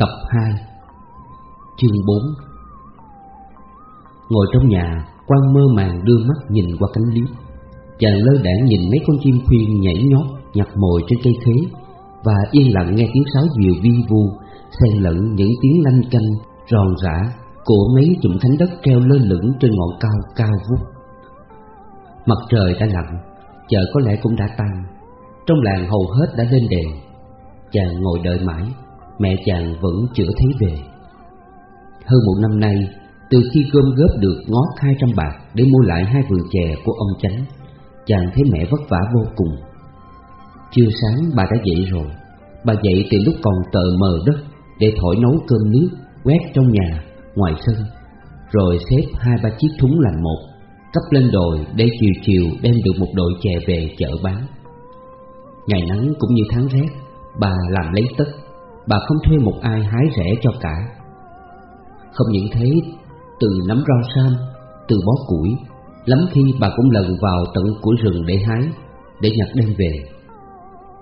Tập 2 Chương 4 Ngồi trong nhà, quan mơ màng đưa mắt nhìn qua cánh liếp Chàng lơ đãng nhìn mấy con chim khuyên nhảy nhót, nhặt mồi trên cây khế Và yên lặng nghe tiếng sáo diều vi vu Xen lẫn những tiếng lanh canh, ròn rã Của mấy chùm thánh đất treo lơ lửng trên ngọn cao cao vút. Mặt trời đã lặn, chợ có lẽ cũng đã tan Trong làng hầu hết đã lên đèn. Chàng ngồi đợi mãi mẹ chàng vẫn chưa thấy về. Hơn một năm nay, từ khi gom góp được ngót hai trăm bạc để mua lại hai vườn chè của ông chánh, chàng thấy mẹ vất vả vô cùng. Trưa sáng bà đã dậy rồi, bà dậy từ lúc còn tờ mờ đất để thổi nấu cơm nước, quét trong nhà, ngoài sân, rồi xếp hai ba chiếc thúng làm một, cấp lên đồi để chiều chiều đem được một đội chè về chợ bán. Ngày nắng cũng như tháng rét, bà làm lấy tất bà không thuê một ai hái rẻ cho cả. Không những thế, từ nắm rau sam, từ bó củi, lắm khi bà cũng lần vào tận củi rừng để hái, để nhặt đem về.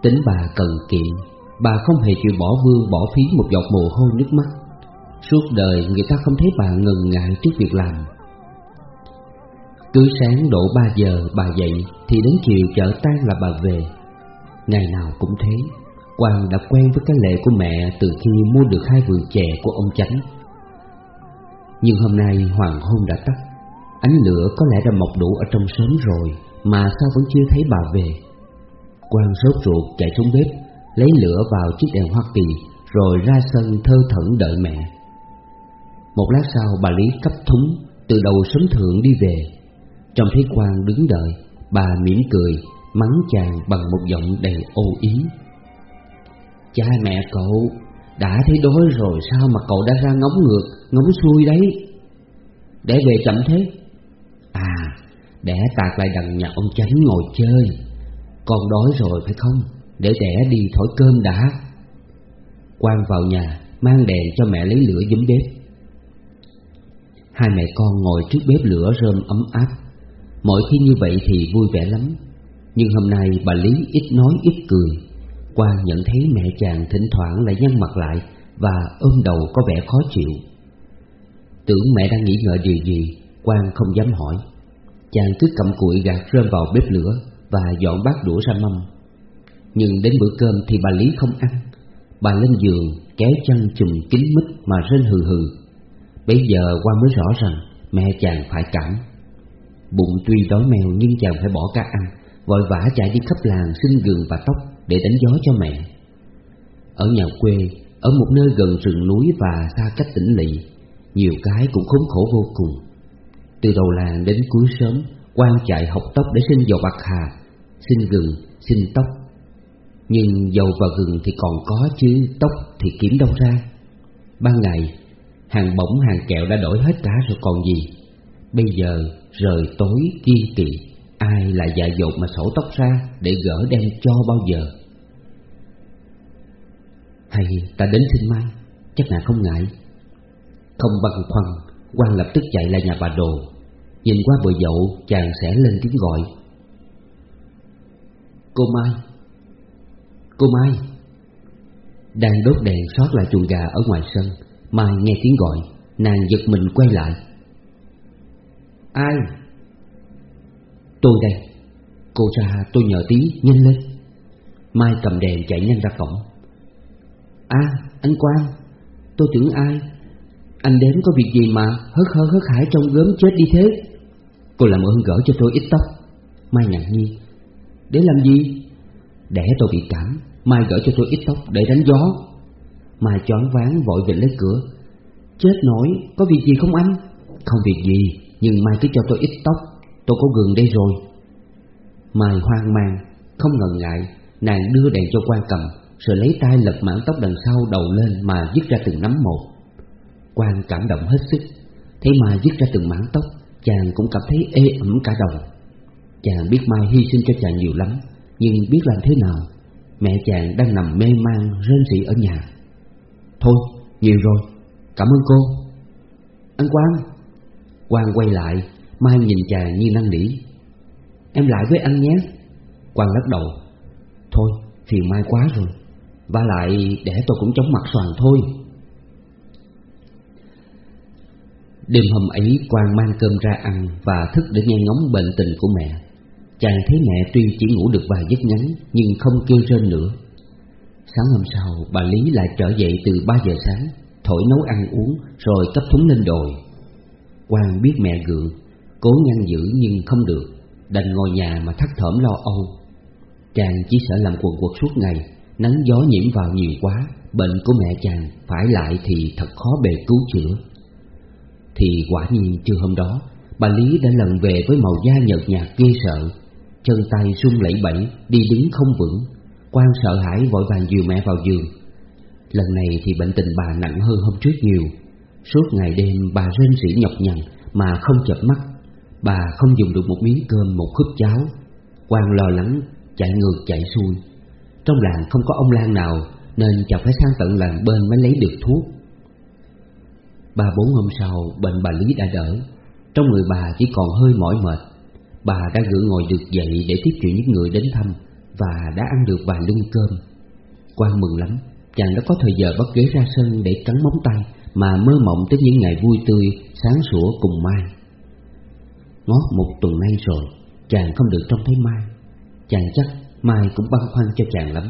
Tính bà cần kiệm, bà không hề chịu bỏ vương bỏ phí một giọt mồ hôi nước mắt. Suốt đời người ta không thấy bà ngần ngại trước việc làm. Cứ sáng độ ba giờ bà dậy thì đến chiều chợ tan là bà về. Ngày nào cũng thế, Quang đã quen với cái lệ của mẹ từ khi mua được hai vườn chè của ông chánh. Nhưng hôm nay hoàng hôn đã tắt, ánh lửa có lẽ đã mọc đủ ở trong sớm rồi mà sao vẫn chưa thấy bà về. Quang sốt ruột chạy xuống bếp, lấy lửa vào chiếc đèn Hoa Kỳ rồi ra sân thơ thẩn đợi mẹ. Một lát sau bà Lý cấp thúng từ đầu sớm thượng đi về. Trong thấy Quang đứng đợi, bà mỉm cười, mắng chàng bằng một giọng đầy ô ý. Cha mẹ cậu đã thấy đói rồi sao mà cậu đã ra ngóng ngược, ngóng xuôi đấy? Để về chậm thế. À, để tạc lại đằng nhà ông chánh ngồi chơi. Con đói rồi phải không? Để đẻ đi thổi cơm đã. Quang vào nhà, mang đèn cho mẹ lấy lửa giấm bếp. Hai mẹ con ngồi trước bếp lửa rơm ấm áp. Mỗi khi như vậy thì vui vẻ lắm. Nhưng hôm nay bà Lý ít nói ít cười. Quang nhận thấy mẹ chàng thỉnh thoảng lại nhăn mặt lại Và ôm đầu có vẻ khó chịu. Tưởng mẹ đang nghĩ ngợi điều gì, Quang không dám hỏi. Chàng cứ cầm cụi gạt rơm vào bếp lửa Và dọn bát đũa ra mâm. Nhưng đến bữa cơm thì bà Lý không ăn. Bà lên giường, kéo chân chùm kín mít mà rên hừ hừ. Bây giờ Quang mới rõ rằng mẹ chàng phải cảm. Bụng tuy đói mèo nhưng chàng phải bỏ cá ăn, Vội vã chạy đi khắp làng xin gừng và tóc để đánh gió cho mẹ. Ở nhà quê, ở một nơi gần rừng núi và xa cách tỉnh lỵ, nhiều cái cũng khốn khổ vô cùng. Từ đầu làng đến cuối sớm, quan chạy học tóc để xin dầu bạc hà, xin gừng, xin tóc. Nhưng dầu và gừng thì còn có chứ tóc thì kiếm đâu ra. Ban ngày, hàng bổng hàng kẹo đã đổi hết cả rồi còn gì. Bây giờ rời tối kiên kỵ, ai lại dại dột mà sổ tóc ra để gỡ đem cho bao giờ. Hay ta đến xin mai, Chắc là không ngại. Không băn khoăn quan lập tức chạy lại nhà bà đồ. Nhìn qua bờ dậu, Chàng sẽ lên tiếng gọi. Cô Mai Cô Mai. Đang đốt đèn sót lại chuồng gà ở ngoài sân, Mai nghe tiếng gọi, Nàng giật mình quay lại. Ai? Tôi đây. Cô ra tôi nhờ tí, nhanh lên. Mai cầm đèn chạy nhanh ra cổng. À anh Quang, Tôi tưởng ai? Anh đến có việc gì mà hớt hơ hớt hải trong gớm chết đi thế? Cô làm ơn gỡ cho tôi ít tóc, Mai ngạc nhiên Để làm gì? Để tôi bị cảm, Mai gỡ cho tôi ít tóc để đánh gió. Mai choáng váng vội về lấy cửa. Chết nổi, Có việc gì không anh? Không việc gì, Nhưng Mai cứ cho tôi ít tóc, Tôi có gừng đây rồi. Mai hoang mang, Không ngần ngại, Nàng đưa đèn cho quan cầm rồi lấy tay lật mảng tóc đằng sau đầu lên mà dứt ra từng nắm một. Quang cảm động hết sức, thấy Mai dứt ra từng mảng tóc, chàng cũng cảm thấy ê ẩm cả đầu. Chàng biết Mai hy sinh cho chàng nhiều lắm, nhưng biết làm thế nào, mẹ chàng đang nằm mê man rên rỉ ở nhà. Thôi, nhiều rồi, cảm ơn cô. Anh Quang. Quang quay lại, Mai nhìn chàng như năn nỉ. Em lại với anh nhé. Quang lắc đầu. Thôi, phiền Mai quá rồi và lại để tôi cũng chống mặt xoàn thôi Đêm hôm ấy quang mang cơm ra ăn và thức để nghe ngóng bệnh tình của mẹ. Chàng thấy mẹ tuy chỉ ngủ được vài giấc ngắn nhưng không kêu rên nữa. Sáng hôm sau, bà Lý lại trở dậy từ ba giờ sáng, thổi nấu ăn uống rồi cấp thúng lên đồi. Quang biết mẹ gượng, cố ngăn giữ nhưng không được, đành ngồi nhà mà thắt thởm lo âu. Chàng chỉ sợ làm quần quật suốt ngày, nắng gió nhiễm vào nhiều quá, bệnh của mẹ chàng phải lại thì thật khó bề cứu chữa. Thì quả nhiên trưa hôm đó, bà Lý đã lần về với màu da nhợt nhạt ghê sợ, chân tay run lẩy bẩy, đi đứng không vững. Quan sợ hãi vội vàng dìu mẹ vào giường. Lần này thì bệnh tình bà nặng hơn hôm trước nhiều. Suốt ngày đêm bà rên rỉ nhọc nhằn mà không chợp mắt. Bà không dùng được một miếng cơm, một khúc cháo. Quan lo lắng, chạy ngược chạy xuôi. Trong làng không có ông Lan nào nên chàng phải sang tận làng bên mới lấy được thuốc. Ba bốn hôm sau, bệnh bà Lý đã đỡ. Trong người bà chỉ còn hơi mỏi mệt. Bà đã gượng ngồi được dậy để tiếp chuyện những người đến thăm và đã ăn được vài lưng cơm. Quang mừng lắm, chàng đã có thời giờ bắt ghế ra sân để cắn móng tay mà mơ mộng tới những ngày vui tươi, sáng sủa cùng Mai. Ngót một tuần nay rồi, chàng không được trông thấy Mai. Chàng chắc Mai cũng băn khoăn cho chàng lắm.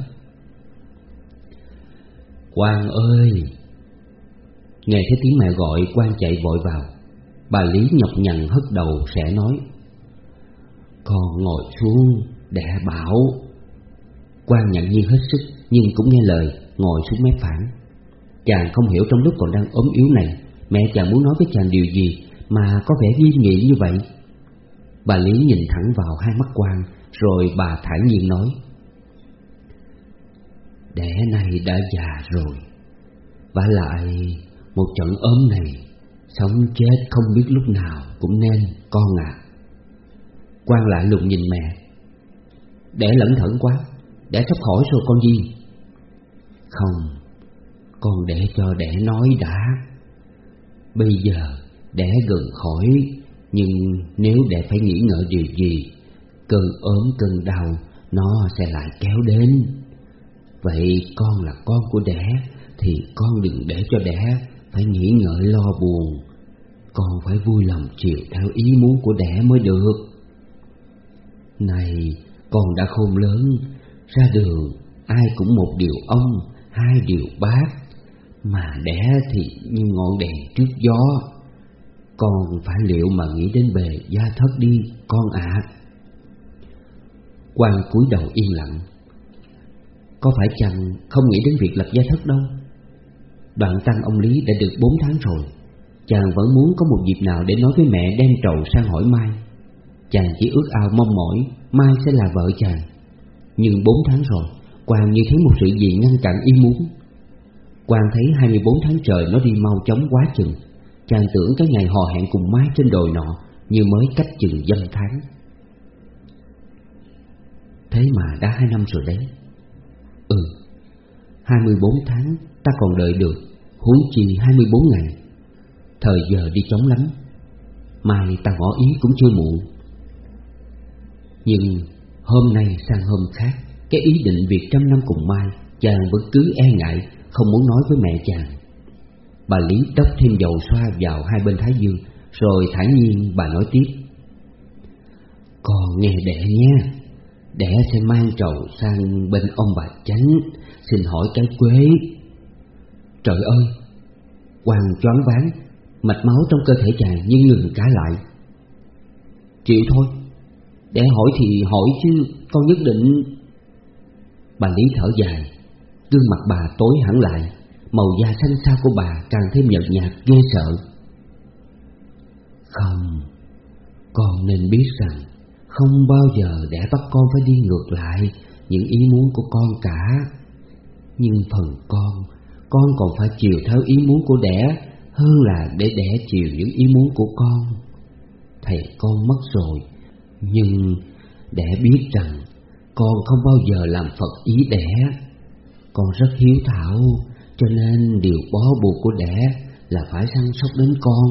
Quang ơi! Nghe thấy tiếng mẹ gọi, Quang chạy vội vào. Bà Lý nhọc nhằn hất đầu sẽ nói Con ngồi xuống, để bảo Quang nhận nhiên hết sức Nhưng cũng nghe lời Ngồi xuống mép phản Chàng không hiểu trong lúc còn đang ốm yếu này Mẹ chàng muốn nói với chàng điều gì Mà có vẻ nghiêm nghị như vậy Bà Lý nhìn thẳng vào hai mắt Quang rồi bà thản nhiên nói, Đẻ này đã già rồi Và lại Một trận ốm này, Sống chết không biết lúc nào Cũng nên con ạ à. Quang lại lùng nhìn mẹ, Đẻ lẩn thận quá, Đẻ sắp khỏi rồi con gì Không, Con để cho đẻ nói đã Bây giờ đẻ gần khỏi, Nhưng nếu đẻ phải nghĩ ngợi điều gì Cơn ốm cơn đau, Nó sẽ lại kéo đến. Vậy con là con của đẻ, Thì con đừng để cho đẻ Phải nghĩ ngợi lo buồn. Con phải vui lòng chịu theo ý muốn của đẻ mới được. Này, con đã khôn lớn, Ra đường ai cũng một điều ông, Hai điều bác. Mà đẻ thì như ngọn đèn trước gió. Con phải liệu mà nghĩ đến bề gia thất đi, con ạ. à. Quang cúi đầu yên lặng. Có phải chàng không nghĩ đến việc lập gia thất đâu? Đoạn tăng ông Lý đã được bốn tháng rồi. Chàng vẫn muốn có một dịp nào để nói với mẹ đem trầu sang hỏi Mai. Chàng chỉ ước ao mong mỏi Mai sẽ là vợ chàng. Nhưng bốn tháng rồi, Quang như thấy một sự gì ngăn cản ý muốn. Quang thấy 24 tháng trời nó đi mau chóng quá chừng. Chàng tưởng cái ngày hò hẹn cùng Mai trên đồi nọ Như mới cách chừng dăm tháng. Thế mà đã hai năm rồi đấy. Ừ 24 tháng ta còn đợi được Huống chi 24 ngày. Thời giờ đi chóng lắm, Mai ta ngỏ ý cũng chưa muộn. Nhưng hôm nay sang hôm khác, Cái ý định việc trăm năm cùng Mai, Chàng vẫn cứ e ngại, Không muốn nói với mẹ chàng. Bà Lý đốc thêm dầu xoa vào hai bên thái dương, Rồi thản nhiên bà nói tiếp. Con nghe đẻ nha. Đẻ sẽ mang trầu sang bên ông bà chánh, Xin hỏi cái quế. Trời ơi Hoàng choáng váng, Mạch máu trong cơ thể chàng như ngừng cả lại. Chịu thôi, để hỏi thì hỏi chứ, con nhất định. Bà Lý thở dài, Gương mặt bà tối hẳn lại, Màu da xanh xa của bà càng thêm nhợt nhạt, ghê sợ. Không, Con nên biết rằng không bao giờ để bắt con phải đi ngược lại Những ý muốn của con cả. Nhưng phần con Con còn phải chiều theo ý muốn của đẻ Hơn là để đẻ chiều những ý muốn của con. Thầy con mất rồi, nhưng đẻ biết rằng con không bao giờ làm Phật ý đẻ. Con rất hiếu thảo, Cho nên điều bó buộc của đẻ là phải săn sóc đến con.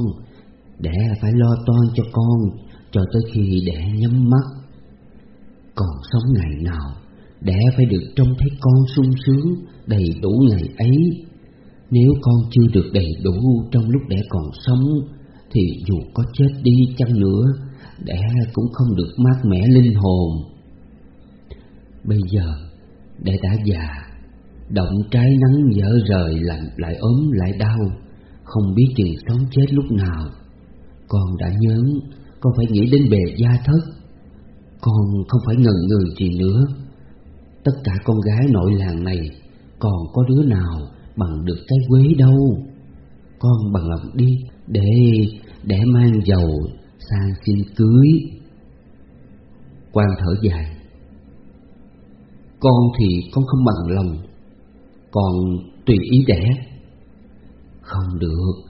Đẻ phải lo toan cho con. Cho tới khi đẻ nhắm mắt. Còn sống ngày nào, Đẻ phải được trông thấy con sung sướng, Đầy đủ ngày ấy. Nếu con chưa được đầy đủ trong lúc đẻ còn sống, Thì dù có chết đi chăng nữa, Đẻ cũng không được mát mẻ linh hồn. Bây giờ, Đẻ đã già, Động trái nắng dở rời lạnh lại ốm lại đau, Không biết chừng sống chết lúc nào. Con đã nhớn. Con phải nghĩ đến bề gia thất. Con không phải ngần người gì nữa. Tất cả con gái nội làng này, Còn có đứa nào bằng được cái quế đâu? Con bằng lòng đi, Để để mang dầu sang xin cưới. Quan thở dài. Con thì con không bằng lòng, còn tùy ý đẻ. Không được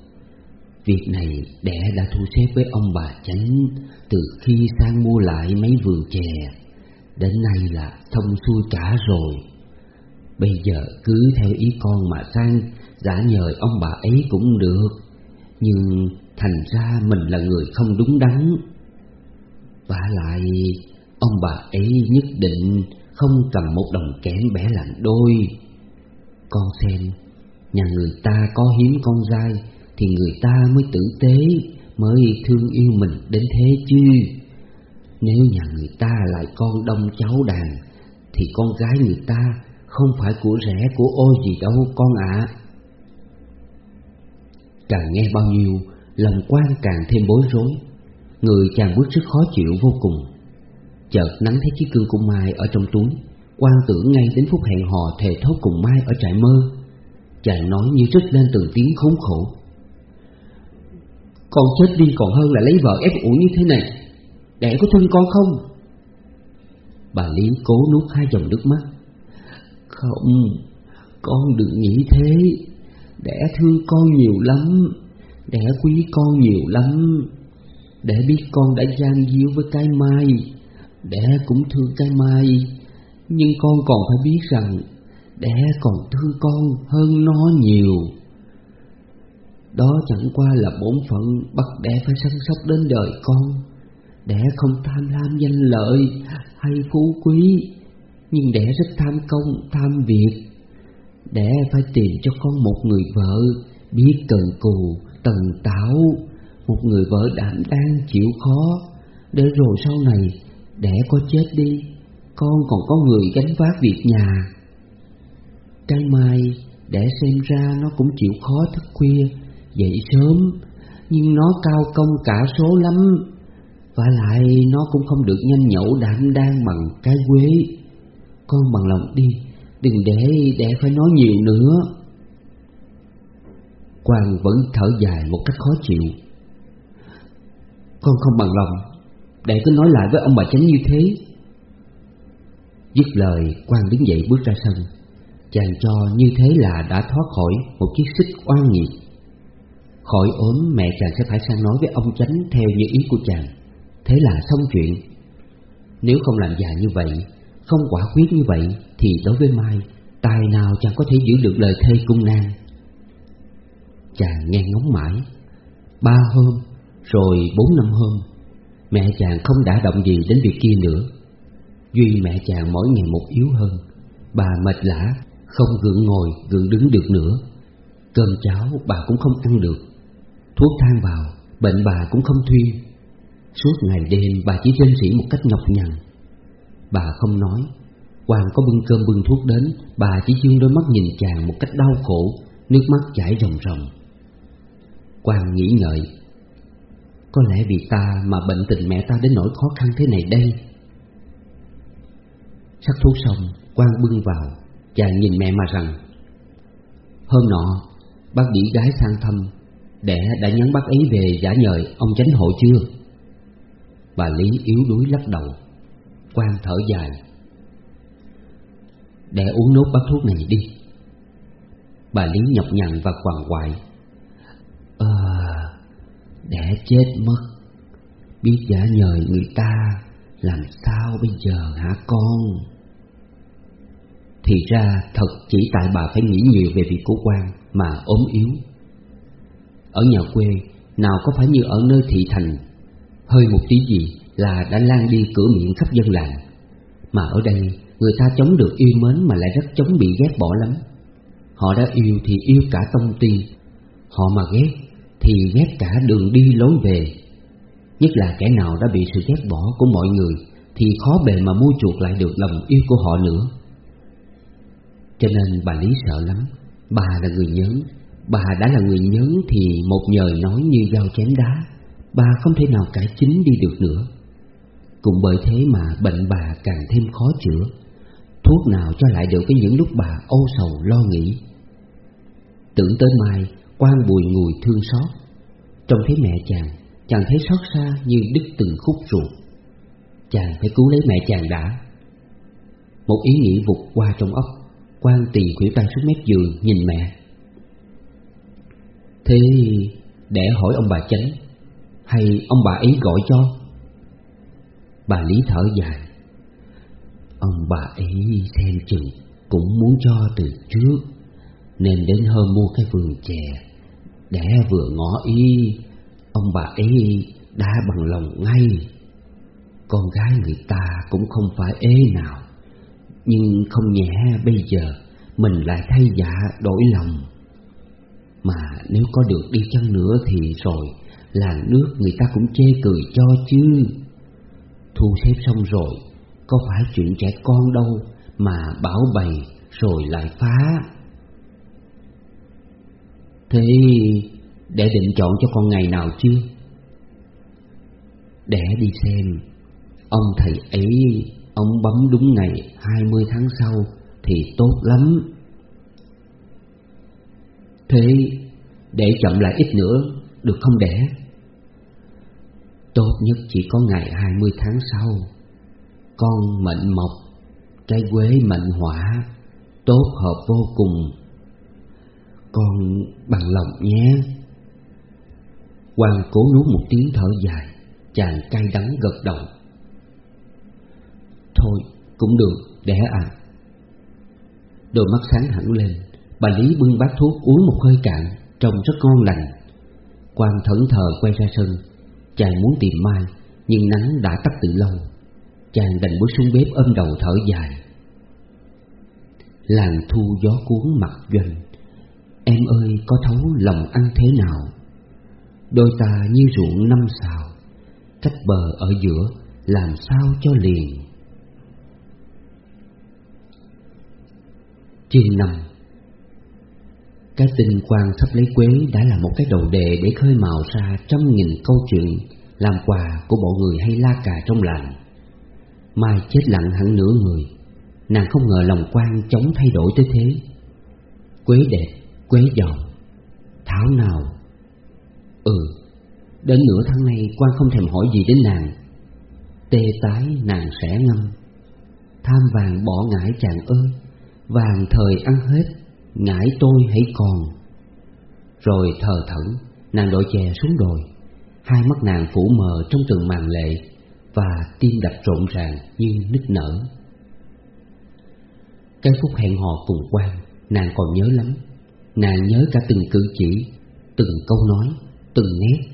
việc này đẻ đã thu xếp với ông bà chánh từ khi sang mua lại mấy vườn chè. Đến nay là thông xuôi cả rồi. Bây giờ cứ theo ý con mà sang, giả nhờ ông bà ấy cũng được. Nhưng Thành ra mình là người không đúng đắn. Và lại, Ông bà ấy nhất định Không cầm một đồng kẽm bẻ làm đôi. Con xem, Nhà người ta có hiếm con dai thì người ta mới tử tế, Mới thương yêu mình đến thế chứ. Nếu nhà người ta lại con đông cháu đàn, Thì con gái người ta Không phải của rẻ, của ô gì đâu, con ạ. Càng nghe bao nhiêu, lòng quan càng thêm bối rối. Người chàng bước rất khó chịu vô cùng. Chợt nắm thấy chiếc cương của Mai ở trong túi. Quan tưởng ngay đến phút hẹn hò thề thốt cùng Mai ở trại mơ. Chàng nói như rít lên từng tiếng khốn khổ. Con chết đi còn hơn là lấy vợ ép uổng như thế này. Đẻ có thương con không? Bà Lý cố nuốt hai dòng nước mắt. Không, con đừng nghĩ thế. Đẻ thương con nhiều lắm. Đẻ quý con nhiều lắm. Để biết con đã gian díu với cái mai. Đẻ cũng thương cái mai. Nhưng con còn phải biết rằng Đẻ còn thương con hơn nó nhiều. Đó chẳng qua là bổn phận bắt đẻ phải săn sóc đến đời con Đẻ không tham lam danh lợi hay phú quý Nhưng đẻ rất tham công, tham việc. Đẻ phải tìm cho con một người vợ Biết cần cù, tần tảo Một người vợ đảm đang chịu khó Để rồi sau này Đẻ có chết đi Con còn có người gánh vác việc nhà. Trang mai Để xem ra nó cũng chịu khó thức khuya Dậy sớm, Nhưng nó cao công cả số lắm. Và lại nó cũng không được nhanh nhẩu đảm đang bằng cái quế. Con bằng lòng đi, Đừng để để phải nói nhiều nữa. Quang vẫn thở dài một cách khó chịu. Con không bằng lòng, Để cứ nói lại với ông bà chánh như thế. Dứt lời, Quang đứng dậy bước ra sân. Chàng cho như thế là đã thoát khỏi Một chiếc xích oan nghiệt. Khỏi ốm, mẹ chàng sẽ phải sang nói với ông chánh Theo như ý của chàng. Thế là xong chuyện. Nếu không làm già như vậy, Không quả quyết như vậy, Thì đối với Mai, Tài nào chàng có thể giữ được lời thê cung nan Chàng nghe ngóng mãi. Ba hôm, Rồi bốn năm hôm, Mẹ chàng không đã động gì đến việc kia nữa. Duy mẹ chàng mỗi ngày một yếu hơn. Bà mệt lã, Không gượng ngồi, gượng đứng được nữa. Cơm cháo bà cũng không ăn được. Thuốc thang vào, Bệnh bà cũng không thuyên. Suốt ngày đêm bà chỉ rên rỉ một cách nhọc nhằn. Bà không nói. Hoàng có bưng cơm bưng thuốc đến, Bà chỉ dương đôi mắt nhìn chàng một cách đau khổ, Nước mắt chảy ròng ròng. Quang nghĩ ngợi, Có lẽ vì ta mà bệnh tình mẹ ta đến nỗi khó khăn thế này đây. Sắc thuốc xong, Quang bưng vào, Chàng nhìn mẹ mà rằng, Hôm nọ, Bác bị gái sang thăm Đẻ đã nhắn bác ấy về giả nhời ông chánh hội chưa? Bà Lý yếu đuối lắc đầu, quan thở dài. Để uống nốt bát thuốc này đi. Bà Lý nhọc nhằn và quằn quại. Ờ Đẻ chết mất. Biết giả nhời người ta, Làm sao bây giờ hả con? Thì ra thật chỉ tại bà phải nghĩ nhiều về việc của quan Mà ốm yếu. Ở nhà quê Nào có phải như ở nơi thị thành. Hơi một tí gì là đã lan đi cửa miệng khắp dân làng. Mà ở đây người ta chống được yêu mến mà lại rất chống bị ghét bỏ lắm. Họ đã yêu thì yêu cả tông ty Họ mà ghét thì thì ghét cả đường đi lối về. Nhất là kẻ nào đã bị sự ghét bỏ của mọi người thì khó bề mà mua chuộc lại được lòng yêu của họ nữa. Cho nên bà Lý sợ lắm, bà là người nhớn, bà đã là người nhớn thì một nhời nói như dao chém đá, bà không thể nào cải chính đi được nữa. Cũng bởi thế mà bệnh bà càng thêm khó chữa, thuốc nào cho lại được với những lúc bà âu sầu lo nghĩ. Tưởng tới mai, quan bùi ngùi thương xót, trông thấy mẹ chàng, chàng thấy xót xa như đứt từng khúc ruột. Chàng phải cứu lấy mẹ chàng đã. Một ý nghĩ vụt qua trong óc, quan tỳ khuỷu tay xuống mép giường nhìn mẹ. Thế để hỏi ông bà chánh, Hay ông bà ấy gọi cho? Bà Lý thở dài. Ông bà ấy xem chừng Cũng muốn cho từ trước, Nên đến hôm mua cái vườn chè, Để vừa ngỏ ý, Ông bà ấy đã bằng lòng ngay. Con gái người ta cũng không phải ế nào, Nhưng không nhẹ bây giờ Mình lại thay dạ đổi lòng mà nếu có được đi chăng nữa thì rồi, Làng nước người ta cũng chê cười cho chứ. Thu xếp xong rồi, Có phải chuyện trẻ con đâu Mà bảo bày rồi lại phá. Thế để định chọn cho con ngày nào chưa? Để đi xem, Ông thầy ấy, Ông bấm đúng ngày 20 tháng sau Thì tốt lắm. Thế để chậm lại ít nữa, Được không đẻ? Tốt nhất chỉ có ngày 20 tháng sau. Con mệnh mộc cây quế mệnh hỏa, Tốt hợp vô cùng. Con bằng lòng nhé. Hoàng cố nuốt một tiếng thở dài, Chàng cay đắng gật đầu. Thôi, cũng được, đẻ à Đôi mắt sáng hẳn lên. Bà Lý bưng bát thuốc uống một hơi cạn, Trông rất ngon lành. Quang thẫn thờ quay ra sân. Chàng muốn tìm Mai, Nhưng nắng đã tắt từ lâu. Chàng đành bước xuống bếp ôm đầu thở dài. Làng thu gió cuốn mặt doanh. Em ơi, có thấu lòng ăn thế nào? Đôi ta như ruộng năm xào. Cách bờ ở giữa, Làm sao cho liền? Chương năm cái tình quan sắp lấy quế đã là một cái đầu đề để khơi mào ra trăm nghìn câu chuyện làm quà của bộ người hay la cà trong làng. Mai chết lặng hẳn nửa người, nàng không ngờ lòng quan chống thay đổi tới thế. Quế đẹp, quế giàu, thảo nào? Ừ, đến nửa tháng nay quan không thèm hỏi gì đến nàng. Tê tái nàng sẽ ngâm, tham vàng bỏ ngải chàng ơi, vàng thời ăn hết ngãi tôi hãy còn. Rồi thờ thẫn, Nàng đội chè xuống đồi. Hai mắt nàng phủ mờ trong từng màn lệ Và tim đập rộn ràng như nức nở. Cái phút hẹn hò cùng quan, Nàng còn nhớ lắm. Nàng nhớ cả từng cử chỉ, Từng câu nói, Từng nét,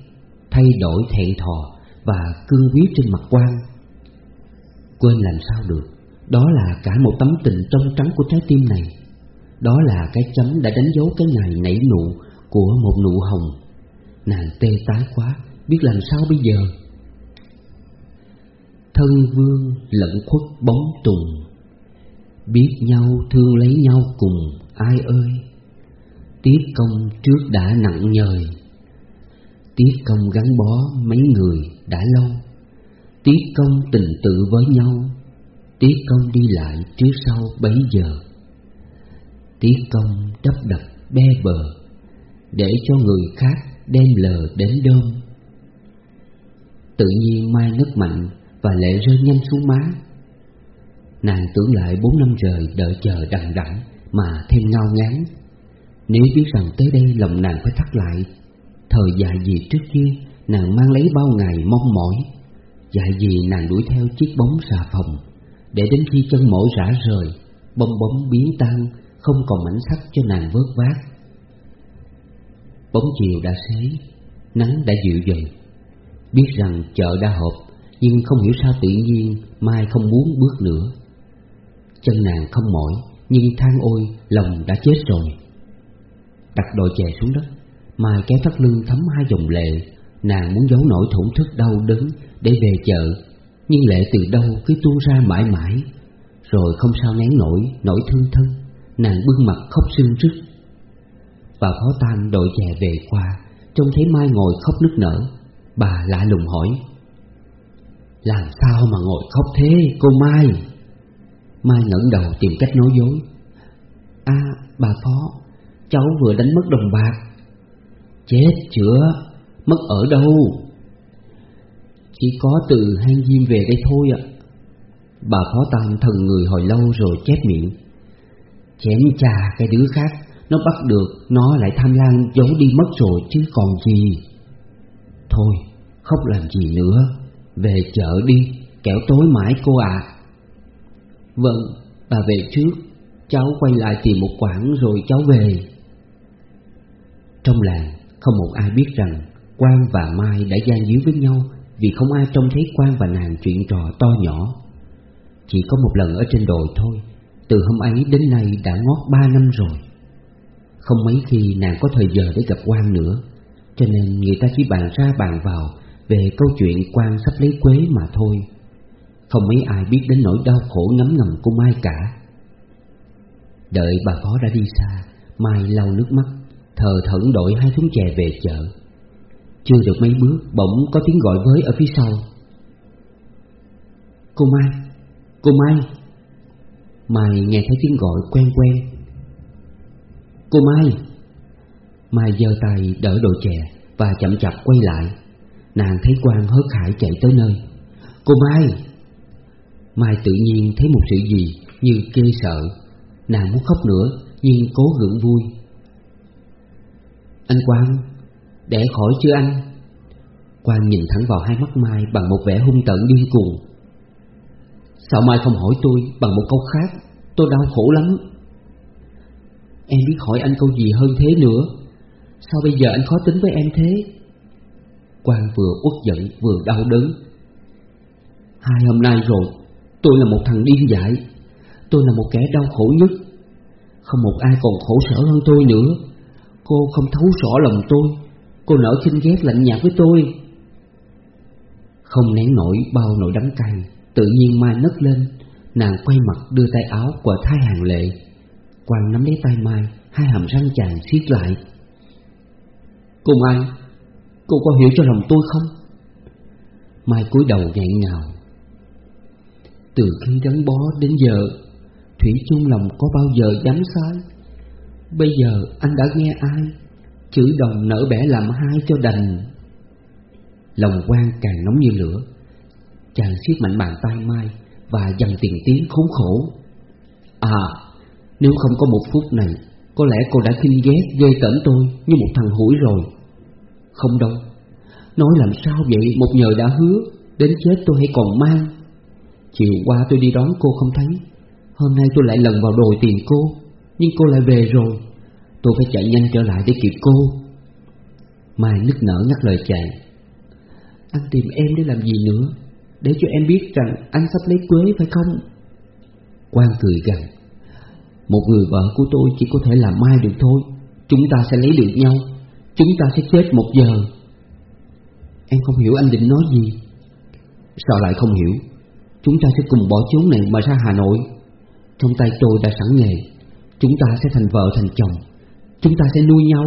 Thay đổi thẹn thò Và cương quyết trên mặt quan. Quên làm sao được, Đó là cả một tấm tình trong trắng của trái tim này đó là cái chấm đã đánh dấu cái ngày nảy nụ của một nụ hồng. Nàng tê tái quá, biết làm sao bây giờ? Thân vương lẫn khuất bóng tùng Biết nhau thương lấy nhau cùng ai ơi? Tiết công trước đã nặng nhời Tiết công gắn bó mấy người đã lâu. Tiết công tình tự với nhau Tiết công đi lại trước sau bấy giờ tiếng công đắp đập be bờ, Để cho người khác đem lờ đến đơm Tự nhiên Mai ngất mạnh Và lệ rơi nhanh xuống má. Nàng tưởng lại bốn năm trời đợi chờ đằng đẵng Mà thêm ngao ngán. Nếu biết rằng tới đây lòng nàng phải thắt lại, Thời dài gì trước kia Nàng mang lấy bao ngày mong mỏi. Dại gì nàng đuổi theo chiếc bóng xà phòng, Để đến khi chân mỏi rã rời, Bong bóng biến tan không còn mảnh sắc cho nàng vớt vát. Bóng chiều đã xế, nắng đã dịu dần. Biết rằng chợ đã họp, nhưng không hiểu sao tự nhiên Mai không muốn bước nữa. Chân nàng không mỏi, nhưng than ôi, lòng đã chết rồi. Đặt đồi chè xuống đất, Mai kéo thắt lưng thấm hai dòng lệ Nàng muốn giấu nỗi thổn thức đau đớn Để về chợ Nhưng lệ từ đâu cứ tuôn ra mãi mãi Rồi không sao nén nổi Nỗi thương thân Nàng bưng mặt khóc sưng rứt. Bà phó tan đội chè về qua, Trông thấy Mai ngồi khóc nức nở. Bà lạ lùng hỏi, Làm sao mà ngồi khóc thế, cô Mai? Mai ngẩng đầu tìm cách nói dối À bà phó, Cháu vừa đánh mất đồng bạc. Chết chữa, Mất ở đâu? Chỉ có từ hang diêm về đây thôi ạ. Bà phó tam thần người hồi lâu rồi chép miệng Chém cha cái đứa khác. Nó bắt được, Nó lại tham lam, giấu đi mất rồi chứ còn gì. Thôi, Khóc làm gì nữa. Về chợ đi, Kẻo tối mãi cô ạ. Vâng Bà về trước. Cháu quay lại tìm một quãng rồi cháu về. Trong làng, Không một ai biết rằng Quang và Mai đã gian díu với nhau Vì không ai trông thấy Quang và nàng chuyện trò to nhỏ. Chỉ có một lần ở trên đồi thôi. Từ hôm ấy đến nay đã ngót ba năm rồi. Không mấy khi nàng có thời giờ để gặp quan nữa, Cho nên người ta chỉ bàn ra bàn vào Về câu chuyện quan sắp lấy quế mà thôi. Không mấy ai biết đến nỗi đau khổ ngấm ngầm của Mai cả. Đợi bà phó đã đi xa, Mai lau nước mắt, Thờ thẫn đổi hai thúng chè về chợ. Chưa được mấy bước, Bỗng có tiếng gọi với ở phía sau. Cô Mai Cô Mai. Mai nghe thấy tiếng gọi quen quen. Cô Mai. Mai giơ tay đỡ đồ chè Và chậm chạp quay lại. Nàng thấy quan hớt hải chạy tới nơi. Cô Mai. Mai tự nhiên thấy một sự gì Như kê sợ. Nàng muốn khóc nữa, Nhưng cố gượng vui. Anh Quang Để khỏi chưa anh? Quang nhìn thẳng vào hai mắt Mai Bằng một vẻ hung tợn điên cuồng. Sao Mai không hỏi tôi Bằng một câu khác? Tôi đau khổ lắm. Em biết hỏi anh câu gì hơn thế nữa. Sao bây giờ anh khó tính với em thế? Quang vừa uất giận, vừa đau đớn. Hai hôm nay rồi, Tôi là một thằng điên dại. Tôi là một kẻ đau khổ nhất. Không một ai còn khổ sở hơn tôi nữa. Cô không thấu rõ lòng tôi. Cô nở khinh ghét lạnh nhạt với tôi. Không nén nổi bao nỗi đắng cay. Tự nhiên Mai nấc lên, Nàng quay mặt đưa tay áo của thái hàng lệ. Quang nắm lấy tay Mai, Hai hàm răng chàng siết lại. Cô Mai Cô có hiểu cho lòng tôi không? Mai cúi đầu nghẹn ngào Từ khi gắn bó đến giờ, Thủy chung lòng có bao giờ dám sai? Bây giờ anh đã nghe ai? Chữ đồng nở bẻ làm hai cho đành. Lòng quan càng nóng như lửa. Chàng siết mạnh bàn tay Mai Và dằn tiền tiếng khốn khổ. À Nếu không có một phút này, Có lẽ cô đã khinh ghét, ghê tởm tôi Như một thằng hủi rồi. Không đâu. Nói làm sao vậy? Một nhờ đã hứa, Đến chết tôi hay còn mang? Chiều qua tôi đi đón cô không thấy. Hôm nay tôi lại lần vào đồi tìm cô, Nhưng cô lại về rồi. Tôi phải chạy nhanh trở lại để kịp cô. Mai nức nở ngắt lời chàng. Anh tìm em để làm gì nữa? Để cho em biết rằng anh sắp lấy quế phải không? Quang cười gằn. Một người vợ của tôi chỉ có thể làm Mai được thôi. Chúng ta sẽ lấy được nhau. Chúng ta sẽ chết một giờ. Em không hiểu anh định nói gì. Sao lại không hiểu? Chúng ta sẽ cùng bỏ chốn này mà ra Hà Nội. Trong tay tôi đã sẵn nghề. Chúng ta sẽ thành vợ thành chồng. Chúng ta sẽ nuôi nhau.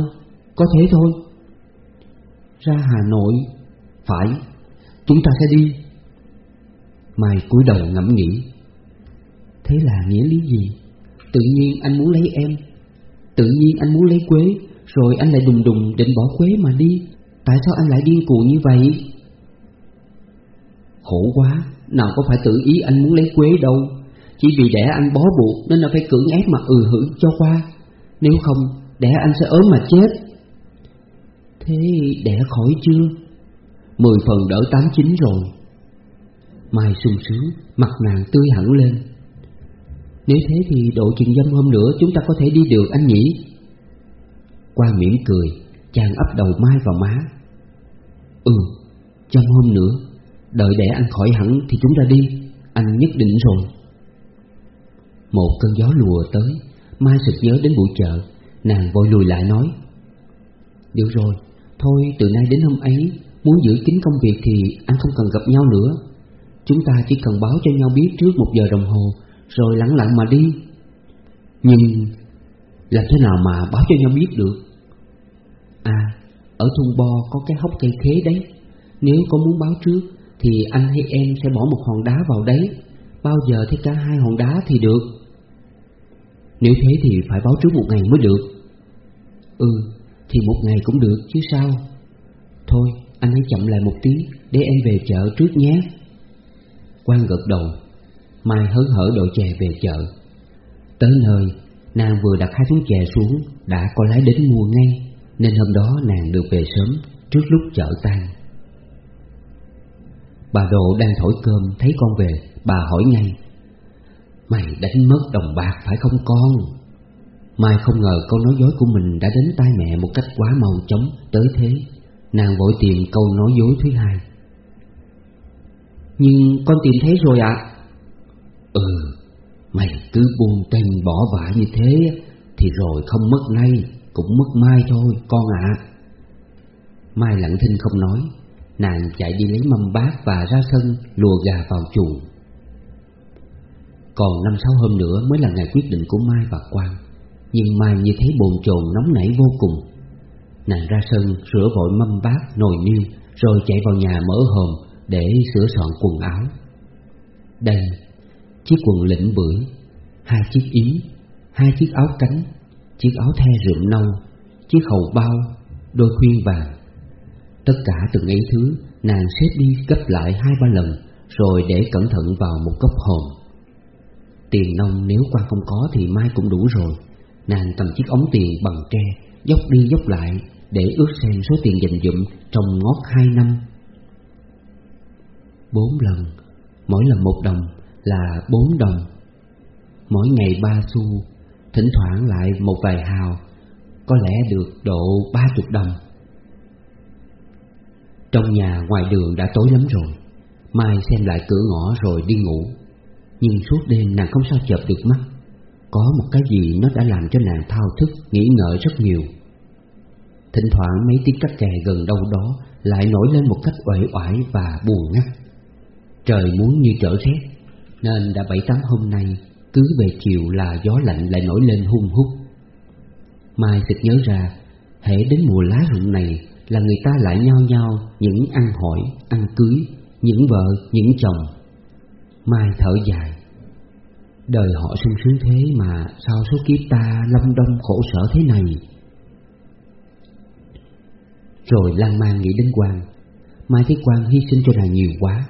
Có thế thôi. Ra Hà Nội. Phải. Chúng ta sẽ đi Mai cúi đầu ngẫm nghĩ. Thế là nghĩa lý gì? Tự nhiên anh muốn lấy em. Tự nhiên anh muốn lấy quế, Rồi anh lại đùng đùng định bỏ quế mà đi. Tại sao anh lại điên cuồng như vậy? Khổ quá, Nào có phải tự ý anh muốn lấy quế đâu. Chỉ vì đẻ anh bó buộc Nên là phải cưỡng ép mà ừ hử cho qua. Nếu không, đẻ anh sẽ ốm mà chết. Thế đẻ khỏi chưa? Mười phần đỡ tám chín rồi. Mai sung sướng Mặt nàng tươi hẳn lên. Nếu thế thì độ chuyện dâm hôm nữa Chúng ta có thể đi được anh nhỉ? Qua mỉm cười Chàng ấp đầu Mai vào má. Ừ Trong hôm nữa Đợi để anh khỏi hẳn thì chúng ta đi Anh nhất định rồi. Một cơn gió lùa tới Mai sực nhớ đến buổi chợ Nàng vội lùi lại nói. Được rồi, thôi từ nay đến hôm ấy Muốn giữ kín công việc thì anh không cần gặp nhau nữa. Chúng ta chỉ cần báo cho nhau biết trước một giờ đồng hồ, Rồi lặng lặng mà đi. Nhưng làm thế nào mà báo cho nhau biết được? À Ở thung bo có cái hốc cây khế đấy. Nếu có muốn báo trước, Thì anh hay em sẽ bỏ một hòn đá vào đấy. Bao giờ thấy cả hai hòn đá thì được. Nếu thế thì phải báo trước một ngày mới được. Ừ Thì một ngày cũng được chứ sao? Thôi, anh hãy chậm lại một tí, Để em về chợ trước nhé. Quan gật đầu, Mai hớn hở đội chè về chợ. Tới nơi, Nàng vừa đặt hai thúng chè xuống, Đã có lái đến mua ngay, Nên hôm đó nàng được về sớm, Trước lúc chợ tan. Bà Độ đang thổi cơm, Thấy con về, Bà hỏi ngay, Mày đánh mất đồng bạc phải không con? Mai không ngờ câu nói dối của mình Đã đến tai mẹ một cách quá mau chóng, Tới thế, Nàng vội tìm câu nói dối thứ hai. Nhưng con tìm thấy rồi ạ. Ừ Mày cứ buông tên bỏ vả như thế Thì rồi không mất nay Cũng mất mai thôi, con ạ. Mai lặng thinh không nói, Nàng chạy đi lấy mâm bát và ra sân, lùa gà vào chuồng. Còn năm sáu hôm nữa mới là ngày quyết định của Mai và Quang, Nhưng Mai như thấy bồn chồn nóng nảy vô cùng. Nàng ra sân, rửa vội mâm bát, nồi niêu, Rồi chạy vào nhà mở hòm để sửa soạn quần áo Đây chiếc quần lĩnh bưởi, hai chiếc yếm, hai chiếc áo cánh, chiếc áo the rượm nâu, chiếc hầu bao, đôi khuyên vàng. Tất cả từng ấy thứ nàng xếp đi gấp lại hai ba lần rồi để cẩn thận vào một cốc hòm. Tiền nông nếu quan không có thì mai cũng đủ rồi. Nàng cầm chiếc ống tiền bằng tre, dốc đi dốc lại để ước xem số tiền dành dụm trong ngót hai năm. Bốn lần, mỗi lần một đồng là bốn đồng. Mỗi ngày ba xu Thỉnh thoảng lại một vài hào Có lẽ được độ ba chục đồng. Trong nhà ngoài đường đã tối lắm rồi Mai xem lại cửa ngõ rồi đi ngủ. Nhưng suốt đêm nàng không sao chợp được mắt Có một cái gì nó đã làm cho nàng thao thức Nghĩ ngợi rất nhiều. Thỉnh thoảng mấy tiếng cắt kè gần đâu đó Lại nổi lên một cách uể oải và buồn ngắt. Trời muốn như trở rét nên đã bảy tám hôm nay Cứ về chiều là gió lạnh lại nổi lên hung hút. Mai sực nhớ ra Hễ đến mùa lá rụng này Là người ta lại nhao nhau Những ăn hỏi, ăn cưới Những vợ, những chồng. Mai thở dài Đời họ sung sướng thế mà Sao số kiếp ta lâm đông khổ sở thế này? Rồi lan man nghĩ đến quan Mai thấy quan hy sinh cho nàng nhiều quá.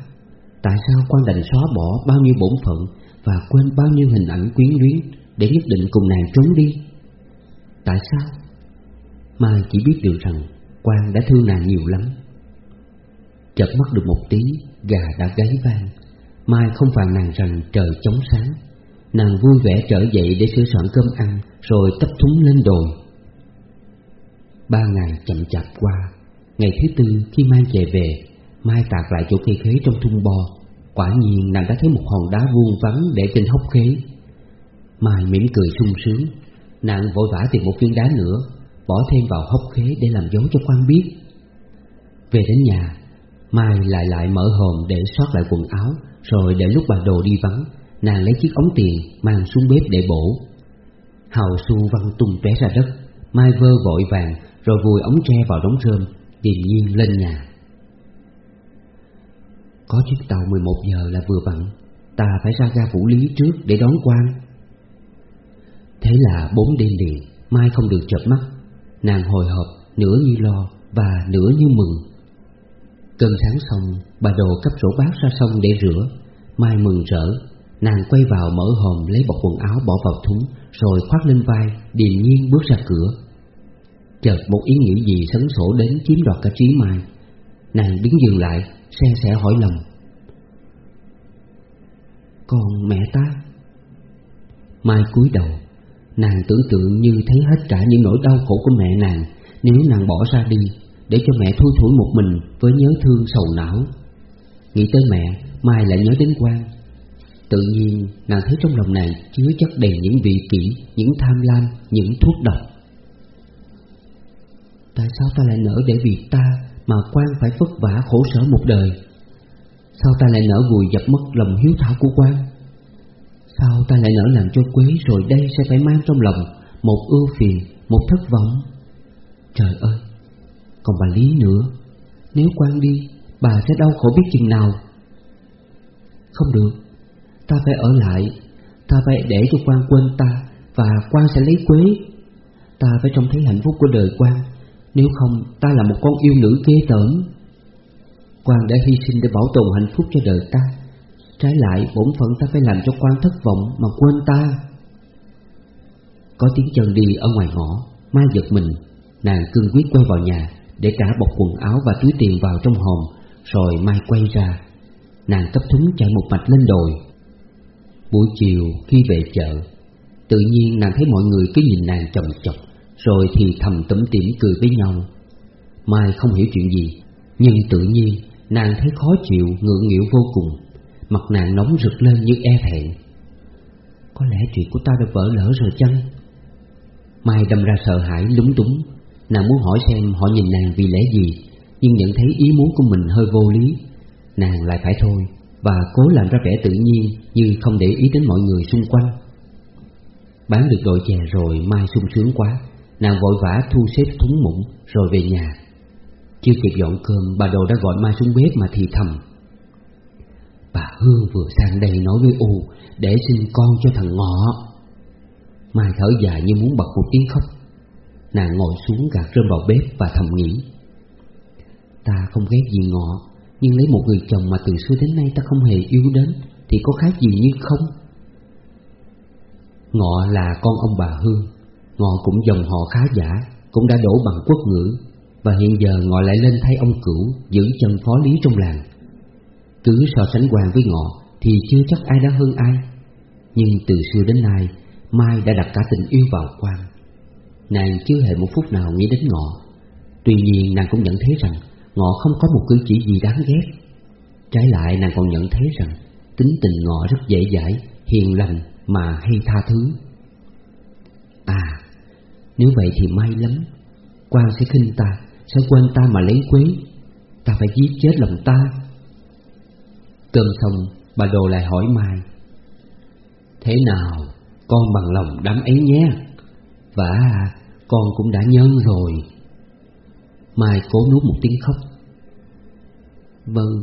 Tại sao quan đành xóa bỏ bao nhiêu bổn phận Và quên bao nhiêu hình ảnh quyến luyến Để nhất định cùng nàng trốn đi? Tại sao? Mai chỉ biết được rằng quan đã thương nàng nhiều lắm. Chợt mắt được một tí, Gà đã gáy vang. Mai không phàn nàn rằng trời chống sáng. Nàng vui vẻ trở dậy để sửa soạn cơm ăn, Rồi tấp thúng lên đồi. Ba ngày chậm chạp qua. Ngày thứ tư, khi mai về về, Mai tạc lại chỗ cây khế trong thung bò Quả nhiên nàng đã thấy một hòn đá vuông vắn để trên hốc khế. Mai mỉm cười sung sướng, Nàng vội vã tìm một viên đá nữa, Bỏ thêm vào hốc khế để làm dấu cho quan biết. Về đến nhà, Mai lại lại mở hòm để soát lại quần áo, Rồi để lúc bà đồ đi vắng, Nàng lấy chiếc ống tiền mang xuống bếp để bổ. Hào su văng tung tóe ra đất, Mai vơ vội vàng, Rồi vùi ống tre vào đống rơm, Điềm nhiên lên nhà có chiếc tàu 11 giờ là vừa vặn. Ta phải ra ga Phủ Lý trước để đón quan. Thế là bốn đêm liền, Mai không được chợp mắt. Nàng hồi hộp, nửa như lo Và nửa như mừng. Cơn sáng xong, Bà đồ cấp sổ bát ra sông để rửa. Mai mừng rỡ, Nàng quay vào mở hòm lấy bọc quần áo bỏ vào thúng, Rồi khoác lên vai, Điềm nhiên bước ra cửa. Chợt một ý nghĩ gì sấn sổ đến chiếm đoạt cả trí Mai. Nàng đứng dừng lại Xe sẽ hỏi lòng Còn mẹ ta? Mai cúi đầu Nàng tưởng tượng như thấy hết cả những nỗi đau khổ của mẹ nàng Nếu nàng bỏ ra đi Để cho mẹ thui thủi một mình Với nhớ thương sầu não. Nghĩ tới mẹ Mai lại nhớ đến quan Tự nhiên nàng thấy trong lòng này Chứa chất đầy những vị kỷ Những tham lam, những thuốc độc. Tại sao ta lại nỡ để vì ta mà quan phải vất vả khổ sở một đời. Sao ta lại nỡ vùi dập mất lòng hiếu thảo của quan? Sao ta lại nỡ làm cho quế Rồi đây sẽ phải mang trong lòng Một ưu phiền, một thất vọng? Trời ơi! Còn bà Lý nữa. Nếu quan đi Bà sẽ đau khổ biết chừng nào? Không được. Ta phải ở lại. Ta phải để cho quan quên ta Và quan sẽ lấy quế. Ta phải trông thấy hạnh phúc của đời quan. Nếu không, ta là một con yêu nữ ghê tởm. Quan đã hy sinh để bảo tồn hạnh phúc cho đời ta. Trái lại, bổn phận ta phải làm cho quan thất vọng mà quên ta. Có tiếng chân đi ở ngoài ngõ Mai giật mình. Nàng cương quyết quay vào nhà, Để cả bọc quần áo và túi tiền vào trong hòm, Rồi Mai quay ra. Nàng cấp thúng chạy một mạch lên đồi. Buổi chiều, khi về chợ, Tự nhiên nàng thấy mọi người cứ nhìn nàng chồng chọc. Rồi thì thầm tấm tỉm cười với nhau. Mai không hiểu chuyện gì, Nhưng tự nhiên nàng thấy khó chịu ngượng nghịu vô cùng. Mặt nàng nóng rực lên như e thẹn. Có lẽ chuyện của ta đã vỡ lỡ rồi chăng? Mai đâm ra sợ hãi, lúng túng. Nàng muốn hỏi xem họ nhìn nàng vì lẽ gì, Nhưng nhận thấy ý muốn của mình hơi vô lý. Nàng lại phải thôi, Và cố làm ra vẻ tự nhiên Như không để ý đến mọi người xung quanh. Bán được đội chè rồi, Mai sung sướng quá. Nàng vội vã thu xếp thúng mũng, Rồi về nhà. Chưa kịp dọn cơm, Bà Đồ đã gọi Mai xuống bếp mà thì thầm. Bà Hương vừa sang đây nói với U, Để sinh con cho thằng Ngọ. Mai thở dài như muốn bật một tiếng khóc. Nàng ngồi xuống gạt rơm vào bếp và thầm nghĩ. Ta không ghét gì Ngọ, Nhưng lấy một người chồng mà từ xưa đến nay ta không hề yêu đến, Thì có khác gì như không? Ngọ là con ông bà Hương. Ngọ cũng dòng họ khá giả, Cũng đã đổ bằng quốc ngữ, Và hiện giờ Ngọ lại lên thay ông cửu, Giữ chân phó lý trong làng. Cứ so sánh quan với Ngọ Thì chưa chắc ai đã hơn ai. Nhưng từ xưa đến nay, Mai đã đặt cả tình yêu vào quan. Nàng chưa hề một phút nào nghĩ đến Ngọ. Tuy nhiên nàng cũng nhận thấy rằng Ngọ không có một cử chỉ gì đáng ghét. Trái lại nàng còn nhận thấy rằng Tính tình Ngọ rất dễ dãi, Hiền lành mà hay tha thứ. Nếu vậy thì may lắm. Quan sẽ khinh ta Sẽ quên ta mà lấy quế. Ta phải giết chết lòng ta. Cơm xong, Bà Đồ lại hỏi Mai. Thế nào, Con bằng lòng đám ấy nhé? Và con cũng đã nhân rồi. Mai cố nuốt một tiếng khóc. Vâng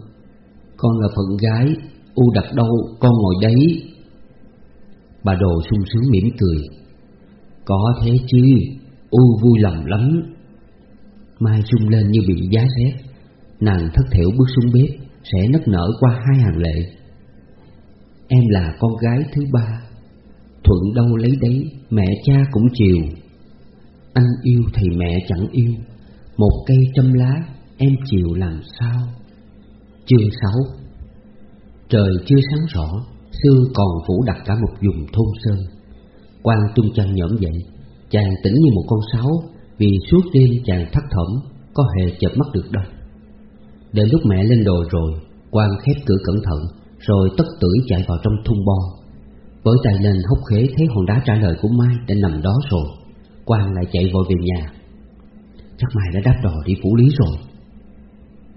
Con là phận gái, U đặt đâu con ngồi đấy. Bà Đồ sung sướng mỉm cười. Có thế chứ, U vui lòng lắm. Mai sung lên như bị giá rét. Nàng thất thểu bước xuống bếp, Sẽ nấc nở qua hai hàng lệ. Em là con gái thứ ba. Thuận đâu lấy đấy, Mẹ cha cũng chiều. Anh yêu thì mẹ chẳng yêu. Một cây trăm lá, Em chiều làm sao? Chương sáu. Trời chưa sáng rõ, Xưa còn phủ đặt cả một vùng thôn sơn quan tung chân nhõm dậy. Chàng tỉnh như một con sáo, Vì suốt đêm chàng thắt thỏm, Có hề chợp mắt được đâu. Đến lúc mẹ lên đồ rồi quan khép cửa cẩn thận, Rồi tất tưởi chạy vào trong thung bo. Với tay lên hốc khế thấy hòn đá trả lời của Mai đã nằm đó rồi quan lại chạy vội về nhà. Chắc Mai đã đáp đò đi phủ lý rồi.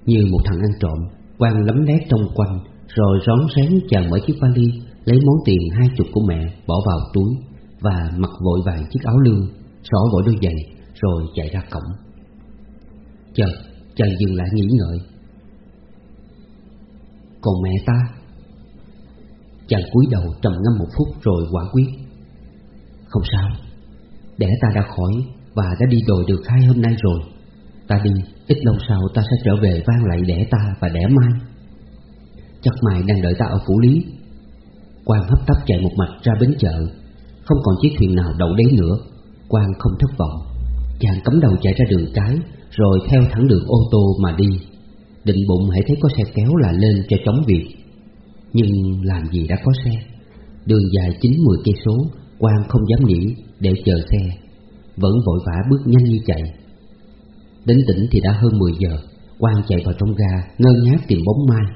Như một thằng ăn trộm quan lấm lét trong quanh, rồi rón rén chàng mở chiếc vali, Lấy món tiền hai chục của mẹ bỏ vào túi. Và mặc vội vàng chiếc áo lương Xỏ vội đôi giày Rồi chạy ra cổng. Chờ, chàng dừng lại nghĩ ngợi Còn mẹ ta? Chàng cúi đầu trầm ngâm một phút rồi quả quyết. Không sao Đẻ ta đã khỏi Và đã đi đồi được hai hôm nay rồi. Ta đi, ít lâu sau ta sẽ trở về vang lại đẻ ta và đẻ mai. Chắc mày đang đợi ta ở phủ lý. Quang hấp tấp chạy một mạch ra bến chợ. Không còn chiếc thuyền nào đậu đấy nữa. Quang không thất vọng. Chàng cắm đầu chạy ra đường cái, Rồi theo thẳng đường ô tô mà đi. Định bụng hãy thấy có xe kéo là lên cho chóng việc. Nhưng làm gì đã có xe? Đường dài chín mười cây số, Quang không dám nghỉ để chờ xe. Vẫn vội vã bước nhanh như chạy. Đến tỉnh thì đã hơn 10 giờ. Quang chạy vào trong ga, Ngơ ngác tìm bóng mai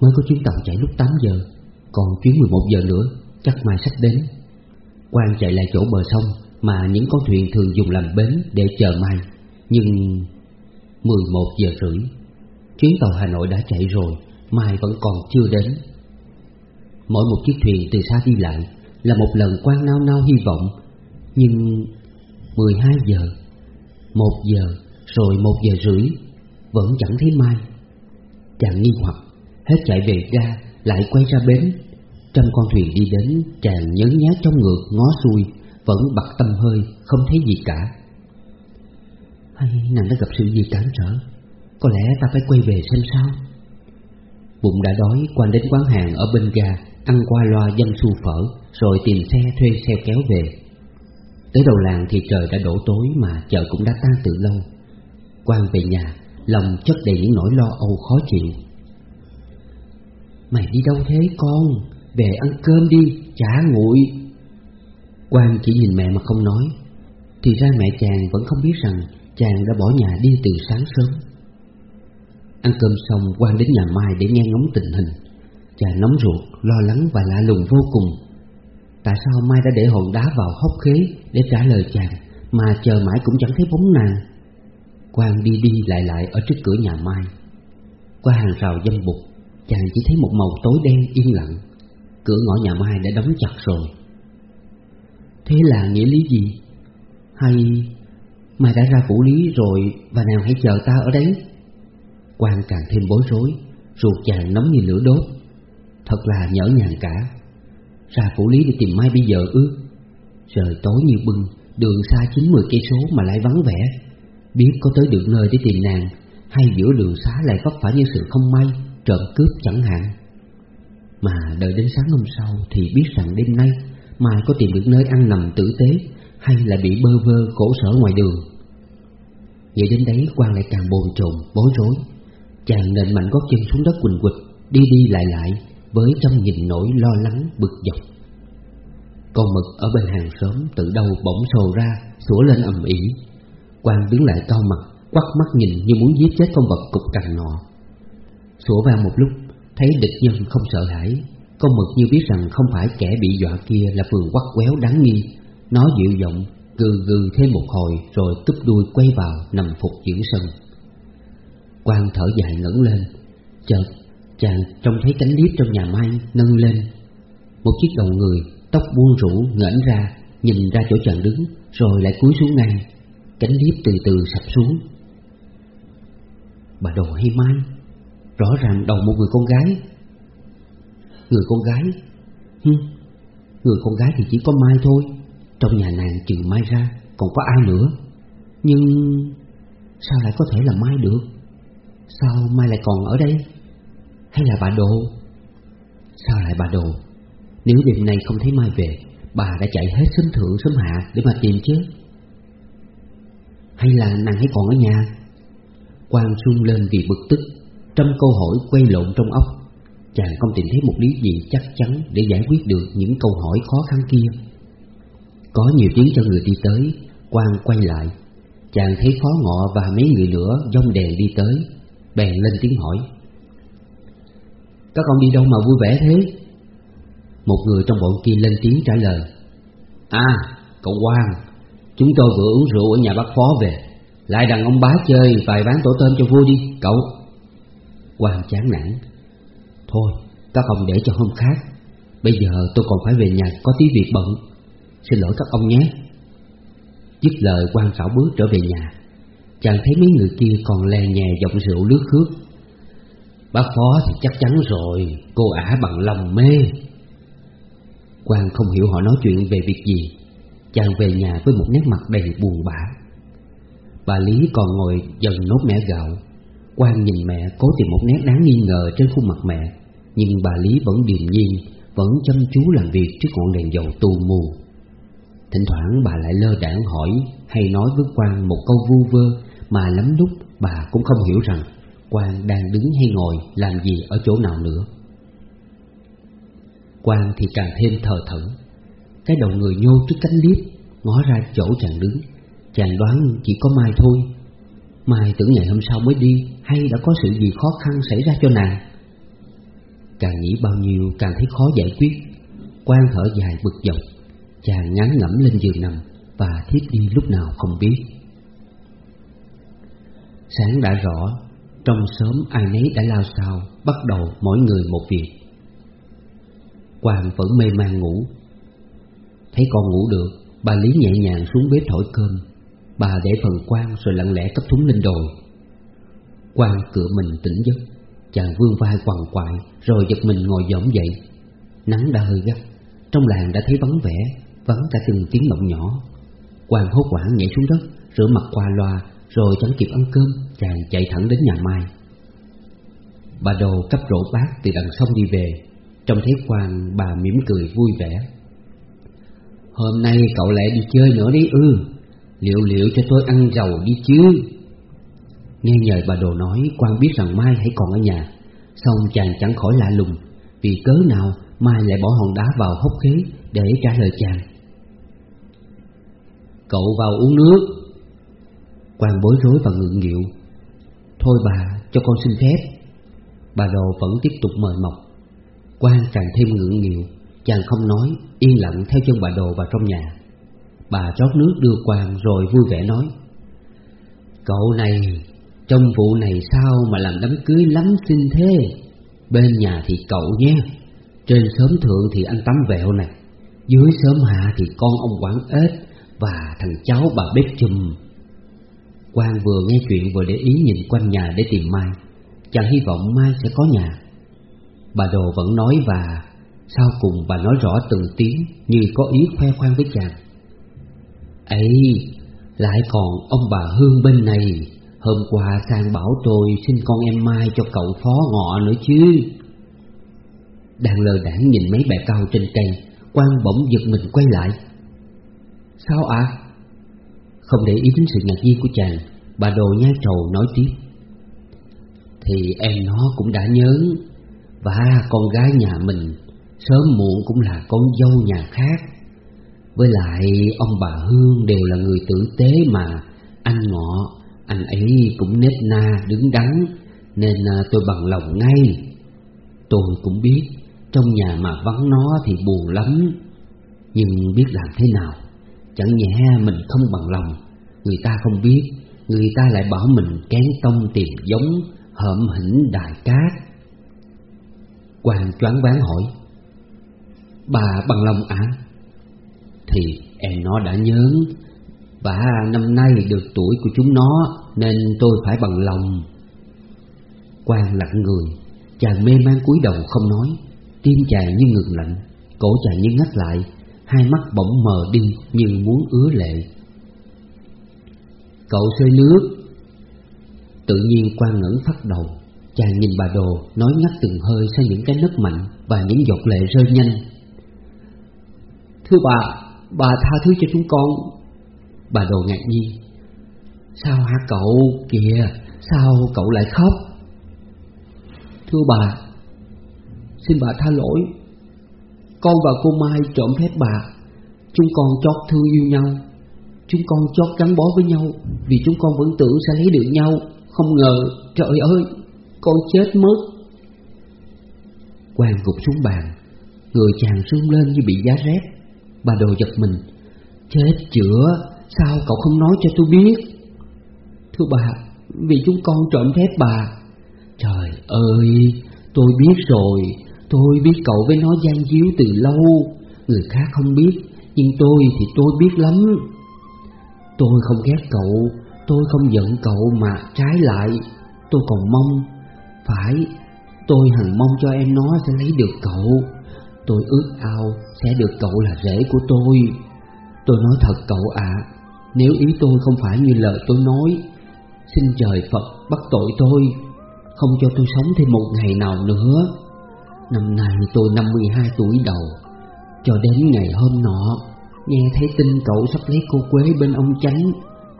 Mới có chuyến tàu chạy lúc 8 giờ, Còn chuyến 11 giờ nữa. Chắc mai sắp đến. Quang chạy lại chỗ bờ sông Mà những con thuyền thường dùng làm bến để chờ mai. Nhưng 11 giờ rưỡi Chuyến tàu Hà Nội đã chạy rồi Mai vẫn còn chưa đến. Mỗi một chiếc thuyền từ xa đi lại Là một lần quan nao nao hy vọng. Nhưng 12 giờ 1 giờ Rồi 1 giờ rưỡi Vẫn chẳng thấy Mai. Chàng nghi hoặc Hết chạy về ra, Lại quay ra bến. Trăm con thuyền đi đến, Chàng nhớ nhá trong ngược ngó xuôi, Vẫn bật tâm hơi, Không thấy gì cả. Hay nàng đã gặp sự gì cản trở? Có lẽ ta phải quay về xem sao? Bụng đã đói quan đến quán hàng ở bên ga, Ăn qua loa dân xu phở, Rồi tìm xe thuê xe kéo về. Tới đầu làng thì trời đã đổ tối Mà chợ cũng đã tan từ lâu. Quan về nhà, Lòng chất đầy những nỗi lo âu khó chịu. Mày đi đâu thế con? Về ăn cơm đi Chả nguội. Quang chỉ nhìn mẹ mà không nói. Thì ra mẹ chàng vẫn không biết rằng Chàng đã bỏ nhà đi từ sáng sớm. Ăn cơm xong Quang đến nhà Mai để nghe ngóng tình hình. Chàng nóng ruột, lo lắng và lạ lùng vô cùng. Tại sao Mai đã để hòn đá vào hốc khế Để trả lời chàng Mà chờ mãi cũng chẳng thấy bóng nàng? Quang đi đi lại lại ở trước cửa nhà Mai. Qua hàng rào dâm bục Chàng chỉ thấy một màu tối đen yên lặng. Cửa ngõ nhà Mai đã đóng chặt rồi. Thế là nghĩa lý gì? Hay Mai đã ra phủ lý rồi Và nàng hãy chờ ta ở đấy? Quang càng thêm bối rối, Ruột chàng nóng như lửa đốt. Thật là nhỡ nhàng cả. Ra phủ lý để tìm Mai bây giờ ư? Trời tối như bưng, Đường xa chín mười cây số mà lại vắng vẻ. Biết có tới được nơi để tìm nàng, Hay giữa đường xá lại vấp phải những sự không may, Trộm cướp chẳng hạn. Mà đợi đến sáng hôm sau Thì biết rằng đêm nay Mai có tìm được nơi ăn nằm tử tế Hay là bị bơ vơ khổ sở ngoài đường. Vậy đến đấy quan lại càng bồn chồn, bối rối. Chàng nền mạnh gót chân xuống đất quỳnh quịch, Đi đi lại lại Với trong nhìn nỗi lo lắng, bực dọc. Con mực ở bên hàng xóm Từ đâu bỗng sồ ra, Sủa lên ầm ĩ. Quang đứng lại cao mặt Quắt mắt nhìn như muốn giết chết con vật cục cằn nọ. Sủa vang một lúc Thấy địch nhân không sợ hãi Con mực như biết rằng không phải kẻ bị dọa kia Là phường quắc quéo đáng nghi. Nó dịu giọng, gừ gừ thêm một hồi Rồi túp đuôi quay vào nằm phục giữa sân. Quang thở dài ngẩng lên, Chợt, chàng trông thấy cánh liếp trong nhà mai nâng lên. Một chiếc đầu người, Tóc buông rũ ngẩng ra, Nhìn ra chỗ chàng đứng, Rồi lại cúi xuống ngay. Cánh liếp từ từ sập xuống. Bà đồ hay mai? Rõ ràng đầu một người con gái. Người con gái? Hừ, Người con gái thì chỉ có Mai thôi. Trong nhà nàng trừ Mai ra Còn có ai nữa? Nhưng Sao lại có thể là Mai được? Sao Mai lại còn ở đây? Hay là bà Đồ? Sao lại bà Đồ? Nếu đêm nay không thấy Mai về Bà đã chạy hết sớm thượng sớm hạ Để mà tìm chứ. Hay là nàng hãy còn ở nhà? Quang sung lên vì bực tức. Trăm câu hỏi quay lộn trong óc. Chàng không tìm thấy một lý gì chắc chắn Để giải quyết được những câu hỏi khó khăn kia. Có nhiều tiếng cho người đi tới, Quang quay lại. Chàng thấy phó ngọ và mấy người nữa Dông đèn đi tới, Bèn lên tiếng hỏi. Các con đi đâu mà vui vẻ thế? Một người trong bọn kia lên tiếng trả lời. À cậu Quang, Chúng tôi vừa uống rượu ở nhà bác phó về. Lại đàn ông bá chơi vài ván tổ tôm cho vui đi, cậu. Quang chán nản. Thôi các ông để cho hôm khác. Bây giờ tôi còn phải về nhà có tí việc bận. Xin lỗi các ông nhé. Dứt lời, quan xảo bước trở về nhà. Chàng thấy mấy người kia còn lè nhè giọng rượu lướt khước. Bác phó thì chắc chắn rồi, Cô ả bằng lòng mê. Quang không hiểu họ nói chuyện về việc gì. Chàng về nhà với một nét mặt đầy buồn bã. Bà Lý còn ngồi dần nốt mẻ gạo. Quang nhìn mẹ, cố tìm một nét đáng nghi ngờ trên khuôn mặt mẹ. Nhưng bà Lý vẫn điềm nhiên, Vẫn chăm chú làm việc trước ngọn đèn dầu tù mù. Thỉnh thoảng bà lại lơ đãng hỏi Hay nói với Quang một câu vu vơ Mà lắm lúc bà cũng không hiểu rằng Quang đang đứng hay ngồi, làm gì ở chỗ nào nữa. Quang thì càng thêm thờ thẫn. Cái đầu người nhô trước cánh liếp, Ngó ra chỗ chàng đứng. Chàng đoán chỉ có Mai thôi Mai tưởng ngày hôm sau mới đi, Hay đã có sự gì khó khăn xảy ra cho nàng? Càng nghĩ bao nhiêu càng thấy khó giải quyết. Quan thở dài bực dọc, Chàng ngán ngẩm lên giường nằm Và thiếp đi lúc nào không biết. Sáng đã rõ, Trong sớm ai nấy đã lao sao Bắt đầu mỗi người một việc. Quang vẫn mê man ngủ. Thấy con ngủ được, Bà Lý nhẹ nhàng xuống bếp thổi cơm Bà để phần quan rồi lặng lẽ cấp thúng lên đồi. Quan cửa mình tỉnh giấc, Chàng vương vai quằn quại Rồi giật mình ngồi dõm dậy. Nắng đã hơi gắt, Trong làng đã thấy vắng vẻ, Vắng cả từng tiếng động nhỏ. Quan hốt quảng nhảy xuống đất, Rửa mặt qua loa, Rồi chẳng kịp ăn cơm, Chàng chạy thẳng đến nhà Mai. Bà Đồ cấp rổ bát từ đằng sông đi về. Trông thấy quan, bà mỉm cười vui vẻ. Hôm nay cậu lại đi chơi nữa đi ư? Liệu liệu cho tôi ăn giàu đi chứ? Nghe nhờ bà đồ nói, Quang biết rằng Mai hãy còn ở nhà. Xong chàng chẳng khỏi lạ lùng, Vì cớ nào Mai lại bỏ hòn đá vào hốc khí Để trả lời chàng? Cậu vào uống nước. Quang bối rối và ngượng nghịu. Thôi bà, cho con xin phép. Bà đồ vẫn tiếp tục mời mọc. Quang càng thêm ngượng nghịu. Chàng không nói, Yên lặng theo chân bà đồ vào trong nhà. Bà rót nước đưa quàng rồi vui vẻ nói, Cậu này, Trong vụ này sao mà làm đám cưới lắm xinh thế? Bên nhà thì cậu nhé, Trên sớm thượng thì anh tắm vẹo này, Dưới sớm hạ thì con ông quản ếch Và thằng cháu bà bếp chùm. Quang vừa nghe chuyện vừa để ý nhìn quanh nhà để tìm Mai Chàng hy vọng Mai sẽ có nhà. Bà Đồ vẫn nói và Sau cùng bà nói rõ từng tiếng Như có ý khoe khoang với chàng ấy, lại còn ông bà Hương bên này Hôm qua sang bảo tôi xin con em Mai cho cậu phó ngọ nữa chứ Đang lờ đảng nhìn mấy bè cao trên cây, Quang bỗng giật mình quay lại Sao ạ? À? Không để ý đến sự ngạc nhiên của chàng, Bà đồ nhai trầu nói tiếp Thì em nó cũng đã nhớ, Và con gái nhà mình Sớm muộn cũng là con dâu nhà khác với lại ông bà Hương đều là người tử tế mà. Anh Ngọ, anh ấy cũng nết na, đứng đắn Nên à, tôi bằng lòng ngay. Tôi cũng biết Trong nhà mà vắng nó thì buồn lắm. Nhưng biết làm thế nào? Chẳng nhẽ mình không bằng lòng. Người ta không biết Người ta lại bảo mình kén tông tìm giống Hợm hỉnh đại cát. Hoàng choáng ván hỏi Bà bằng lòng à? Thì em nó đã nhớ. Và năm nay được tuổi của chúng nó, Nên tôi phải bằng lòng. Quang lặng người, Chàng mê man cúi đầu không nói. Tim chàng như ngừng lạnh, Cổ chàng như ngắt lại. Hai mắt bỗng mờ đi như muốn ứa lệ. Cậu xơi nước. Tự nhiên Quang ngẩn phát đầu. Chàng nhìn bà đồ, Nói ngắt từng hơi sang những cái nấc mạnh Và những giọt lệ rơi nhanh. Thưa bà Bà tha thứ cho chúng con. Bà đồ ngạc nhiên. Sao hả cậu kìa? Sao cậu lại khóc? Thưa bà, Xin bà tha lỗi. Con và cô Mai trộm phép bà. Chúng con chót thương yêu nhau. Chúng con chót gắn bó với nhau. Vì chúng con vẫn tưởng sẽ lấy được nhau. Không ngờ, Trời ơi, Con chết mất. Quang gục xuống bàn. Người chàng run lên như bị giá rét. Bà đồ giật mình. Chết chữa, Sao cậu không nói cho tôi biết? Thưa bà, Vì chúng con trộm phép bà. Trời ơi, Tôi biết rồi. Tôi biết cậu với nó gian díu từ lâu. Người khác không biết, Nhưng tôi thì tôi biết lắm. Tôi không ghét cậu, Tôi không giận cậu mà trái lại. Tôi còn mong, Phải, Tôi hằng mong cho em nó sẽ lấy được cậu. Tôi ước ao sẽ được cậu là rể của tôi. Tôi nói thật cậu ạ, Nếu ý tôi không phải như lời tôi nói, Xin trời Phật bắt tội tôi, Không cho tôi sống thêm một ngày nào nữa. Năm nay tôi 52 tuổi đầu, Cho đến ngày hôm nọ, Nghe thấy tin cậu sắp lấy cô Quế bên ông Chánh,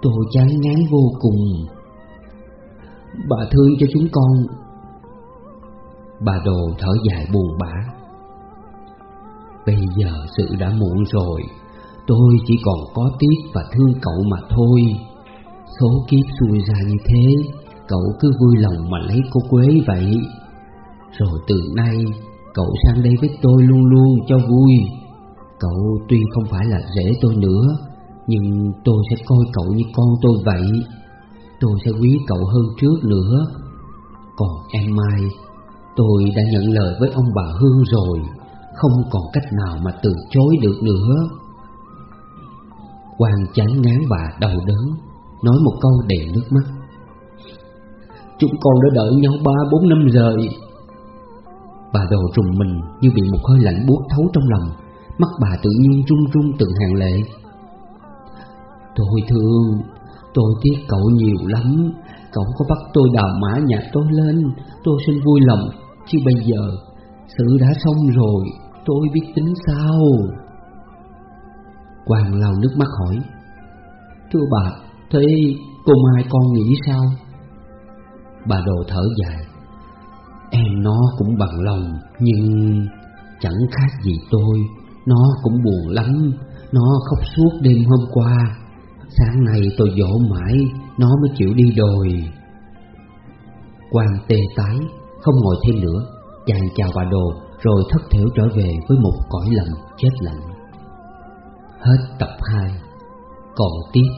Tôi chán ngán vô cùng. Bà thương cho chúng con. Bà đồ thở dài buồn bã. Bây giờ sự đã muộn rồi. Tôi chỉ còn có tiếc và thương cậu mà thôi. Số kiếp xui ra như thế, Cậu cứ vui lòng mà lấy cô Quế vậy. Rồi từ nay, Cậu sang đây với tôi luôn luôn cho vui. Cậu tuy không phải là rể tôi nữa, Nhưng tôi sẽ coi cậu như con tôi vậy. Tôi sẽ quý cậu hơn trước nữa. Còn em Mai, Tôi đã nhận lời với ông bà Hương rồi. Không còn cách nào mà từ chối được nữa. Quang chán ngán bà đau đớn, Nói một câu đầy nước mắt. Chúng con đã đợi nhau ba, bốn năm rồi. Bà đồ rùng mình như bị một hơi lạnh buốt thấu trong lòng, Mắt bà tự nhiên run run từng hàng lệ. Tôi thương, Tôi tiếc cậu nhiều lắm. Cậu có bắt tôi đào mã nhà tôi lên, Tôi xin vui lòng. Chứ bây giờ, Sự đã xong rồi. Tôi biết tính sao? Quang lau nước mắt hỏi. Thưa bà, Thế cô Mai con nghĩ sao? Bà đồ thở dài. Em nó cũng bằng lòng, Nhưng chẳng khác gì tôi. Nó cũng buồn lắm. Nó khóc suốt đêm hôm qua. Sáng nay tôi dỗ mãi, Nó mới chịu đi đồi quang tê tái, Không ngồi thêm nữa. Chàng chào bà đồ. Rồi thất thểu trở về với một cõi lạnh chết lạnh Hết tập 2 Còn tiếp.